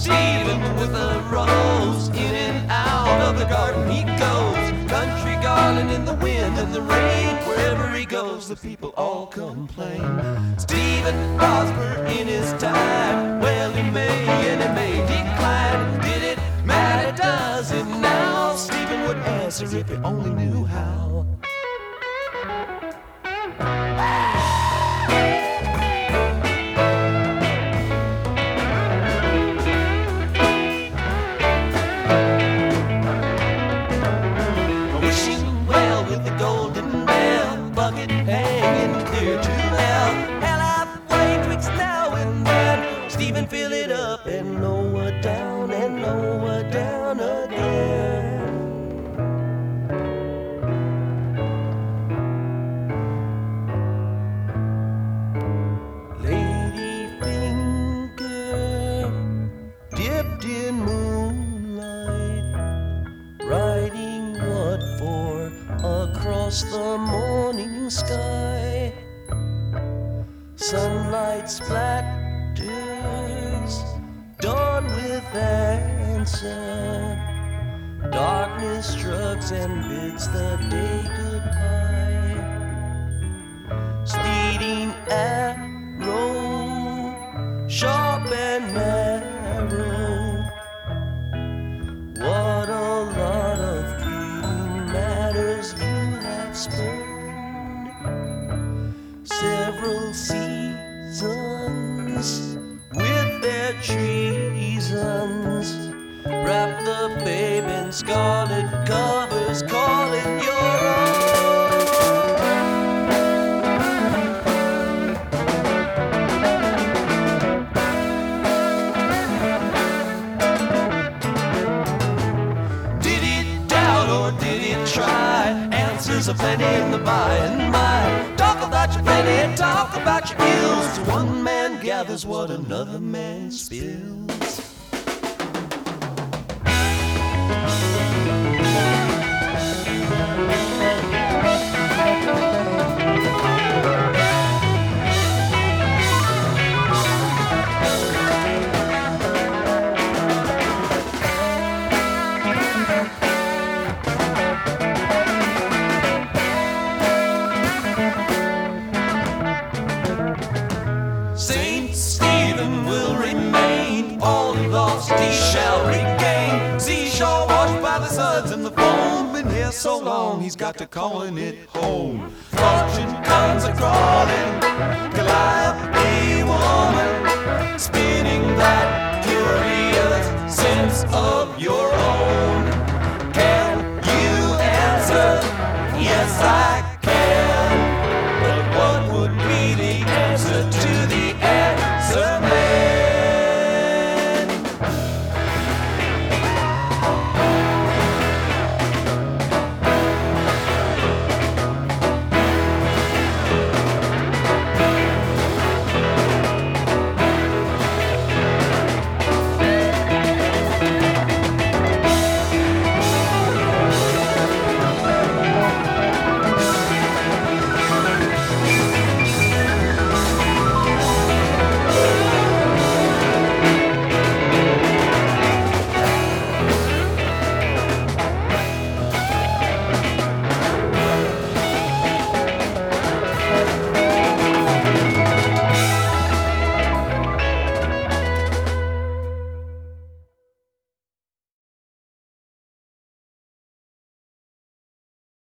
Stephen with a rose, in and out of the garden he goes. Country garden in the wind and the rain, wherever he goes, the people all complain. Stephen Hosmer in his time, well he may and he may decline. Did it matter? Does it now? Stephen would answer if he only knew how. Up and lower down and lower down again. Lady finger dipped in moonlight writing what for across the morning sky. Sunlight splatters, answer. Darkness shrugs and bids the day goodbye. Speeding scarlet covers, call it your own. Did it doubt or did it try? Answers are plenty in the by and by. Talk about your plenty, talk about your ills. One man gathers what another man spills. Saint Stephen will remain. All lost he shall regain. Seashore washed by the suds and the foam. Been here so long he's got to calling it home. Fortune comes a crawling. Calliope woman. Spinning that curious sense of